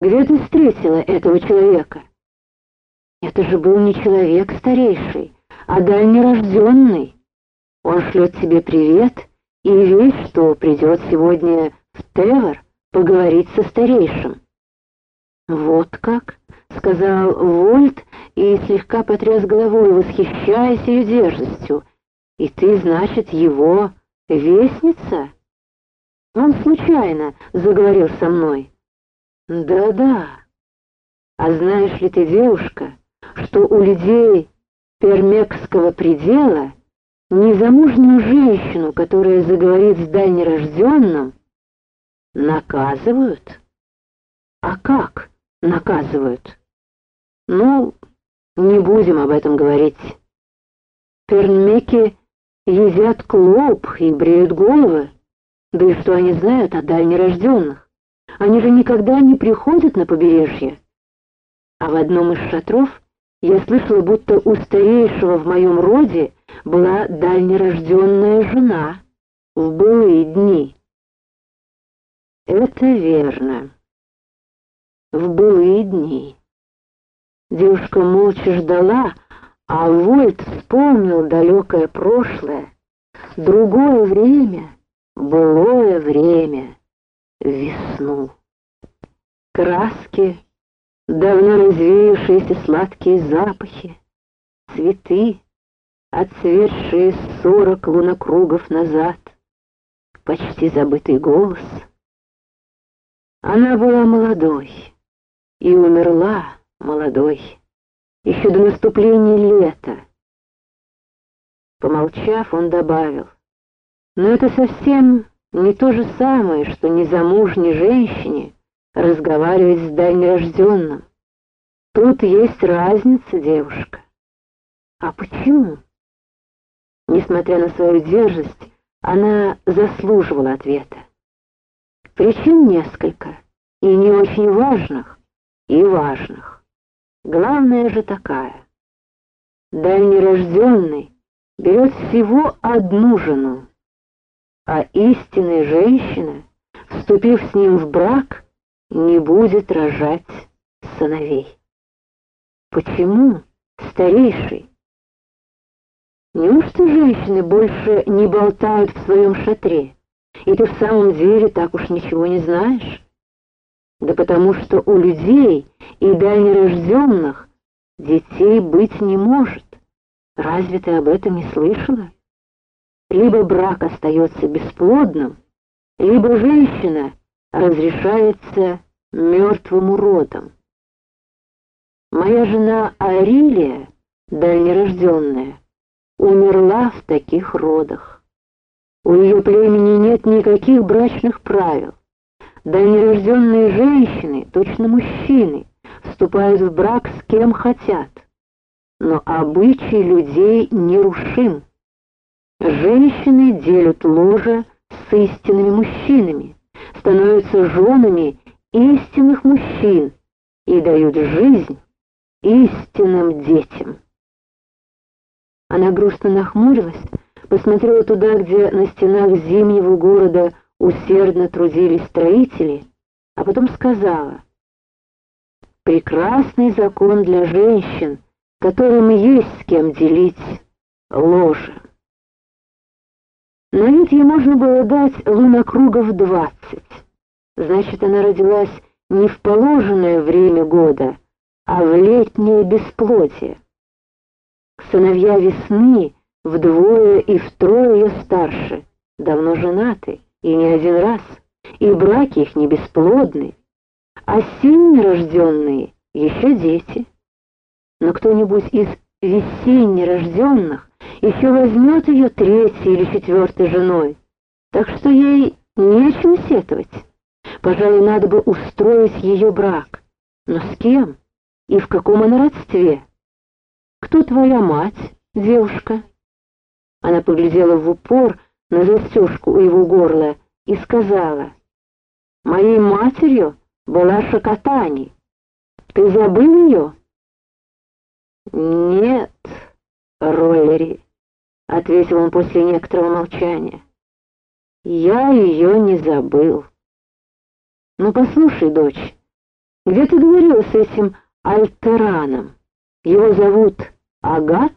Где ты встретила этого человека?» «Это же был не человек старейший, а дальнерожденный. Он шлет тебе привет и весть, что придет сегодня в Тевер поговорить со старейшим». «Вот как?» — сказал Вольт и слегка потряс головой, восхищаясь ее дерзостью. «И ты, значит, его вестница?» Он случайно заговорил со мной. «Да-да. А знаешь ли ты, девушка, что у людей пермекского предела незамужнюю женщину, которая заговорит с дальнерожденным, наказывают?» «А как наказывают?» Ну, не будем об этом говорить. Пернмеки едят клоп и бреют головы. Да и что они знают о дальнерожденных? Они же никогда не приходят на побережье. А в одном из шатров я слышала, будто у старейшего в моем роде была дальнерожденная жена в былые дни. Это верно. В былые дни. Девушка молча ждала, а Вольт вспомнил далекое прошлое, другое время, былое время, весну. Краски, давно развеявшиеся сладкие запахи, цветы, отцветшие сорок лунокругов назад, почти забытый голос. Она была молодой и умерла, молодой, еще до наступления лета. Помолчав, он добавил, но это совсем не то же самое, что незамужней женщине разговаривать с дальнерожденным. Тут есть разница, девушка. А почему? Несмотря на свою дерзость, она заслуживала ответа. Причин несколько, и не очень важных, и важных. Главная же такая. Дальнерожденный берет всего одну жену, а истинная женщина, вступив с ним в брак, не будет рожать сыновей. Почему, старейший? Неужто женщины больше не болтают в своем шатре, и ты в самом деле так уж ничего не знаешь? Да потому что у людей и дальнерожденных детей быть не может. Разве ты об этом не слышала? Либо брак остается бесплодным, либо женщина разрешается мертвым уродом. Моя жена Арилия, дальнерожденная, умерла в таких родах. У ее племени нет никаких брачных правил. Да нерожденные женщины, точно мужчины, вступают в брак с кем хотят. Но обычай людей нерушим. Женщины делят ложе с истинными мужчинами, становятся женами истинных мужчин и дают жизнь истинным детям. Она грустно нахмурилась, посмотрела туда, где на стенах зимнего города усердно трудились строители, а потом сказала, «Прекрасный закон для женщин, которым есть с кем делить ложе». На вид ей можно было дать лунокругов двадцать. Значит, она родилась не в положенное время года, а в летнее бесплодие. Сыновья весны вдвое и втрое ее старше, давно женаты и не один раз, и браки их не бесплодны, сильно рожденные еще дети. Но кто-нибудь из весенне рожденных еще возьмет ее третьей или четвертой женой, так что ей нечем сетовать. Пожалуй, надо бы устроить ее брак. Но с кем и в каком она родстве? Кто твоя мать, девушка? Она поглядела в упор, на застежку у его горла и сказала, «Моей матерью была Шакатани. Ты забыл ее?» «Нет, Роллери», — ответил он после некоторого молчания. «Я ее не забыл». «Ну, послушай, дочь, Где ты говорила с этим Альтераном? Его зовут Агат?»